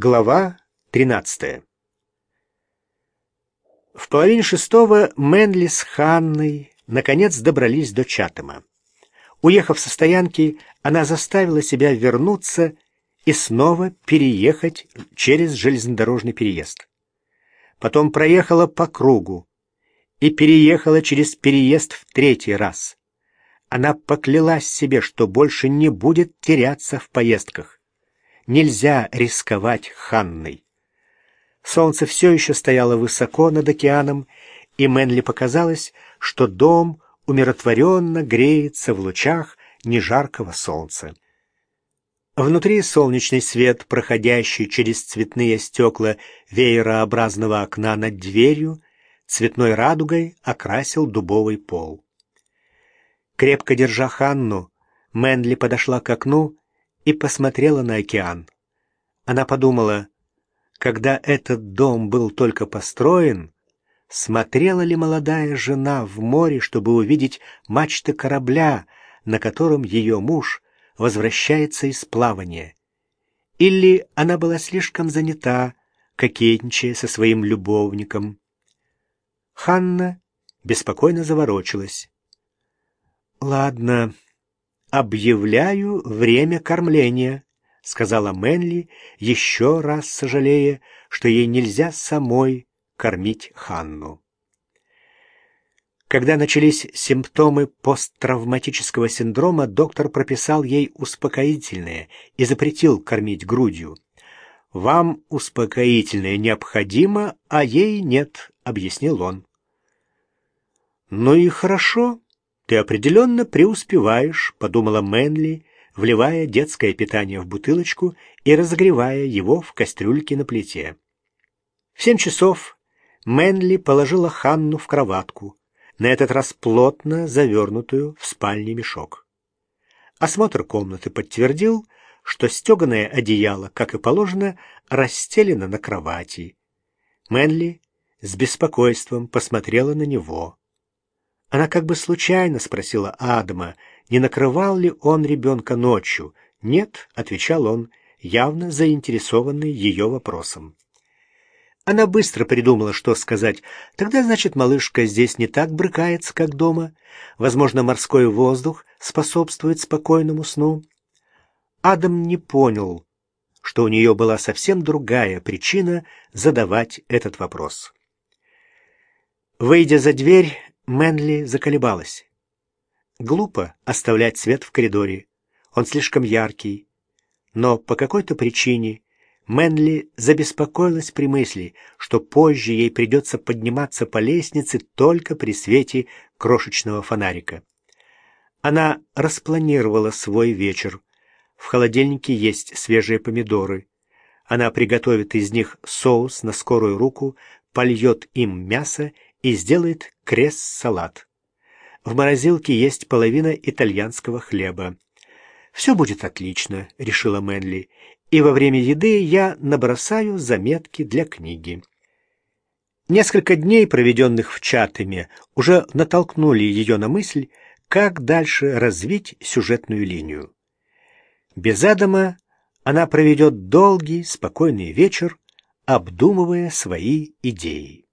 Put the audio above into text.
Глава 13 В половине шестого Мэнли с Ханной наконец добрались до Чатама. Уехав со стоянки, она заставила себя вернуться и снова переехать через железнодорожный переезд. Потом проехала по кругу и переехала через переезд в третий раз. Она поклялась себе, что больше не будет теряться в поездках. Нельзя рисковать Ханной. Солнце все еще стояло высоко над океаном, и Мэнли показалось, что дом умиротворенно греется в лучах нежаркого солнца. Внутри солнечный свет, проходящий через цветные стекла веерообразного окна над дверью, цветной радугой окрасил дубовый пол. Крепко держа Ханну, Мэнли подошла к окну и посмотрела на океан. Она подумала, когда этот дом был только построен, смотрела ли молодая жена в море, чтобы увидеть мачты корабля, на котором ее муж возвращается из плавания. Или она была слишком занята, кокетничая со своим любовником. Ханна беспокойно заворочилась. «Ладно», «Объявляю время кормления», — сказала Мэнли, еще раз сожалея, что ей нельзя самой кормить Ханну. Когда начались симптомы посттравматического синдрома, доктор прописал ей успокоительное и запретил кормить грудью. «Вам успокоительное необходимо, а ей нет», — объяснил он. «Ну и хорошо», «Ты определенно преуспеваешь», — подумала Мэнли, вливая детское питание в бутылочку и разогревая его в кастрюльке на плите. В семь часов Мэнли положила Ханну в кроватку, на этот раз плотно завернутую в спальный мешок. Осмотр комнаты подтвердил, что стеганое одеяло, как и положено, расстелено на кровати. Мэнли с беспокойством посмотрела на него. Она как бы случайно спросила Адама, не накрывал ли он ребенка ночью. «Нет», — отвечал он, явно заинтересованный ее вопросом. Она быстро придумала, что сказать. Тогда, значит, малышка здесь не так брыкается, как дома. Возможно, морской воздух способствует спокойному сну. Адам не понял, что у нее была совсем другая причина задавать этот вопрос. Выйдя за дверь, Мэнли заколебалась. Глупо оставлять свет в коридоре. Он слишком яркий. Но по какой-то причине Мэнли забеспокоилась при мысли, что позже ей придется подниматься по лестнице только при свете крошечного фонарика. Она распланировала свой вечер. В холодильнике есть свежие помидоры. Она приготовит из них соус на скорую руку, польет им мясо и сделает крест-салат. В морозилке есть половина итальянского хлеба. «Все будет отлично», — решила Мэнли, «и во время еды я набросаю заметки для книги». Несколько дней, проведенных в Чатами, уже натолкнули ее на мысль, как дальше развить сюжетную линию. Без Адама она проведет долгий, спокойный вечер, обдумывая свои идеи.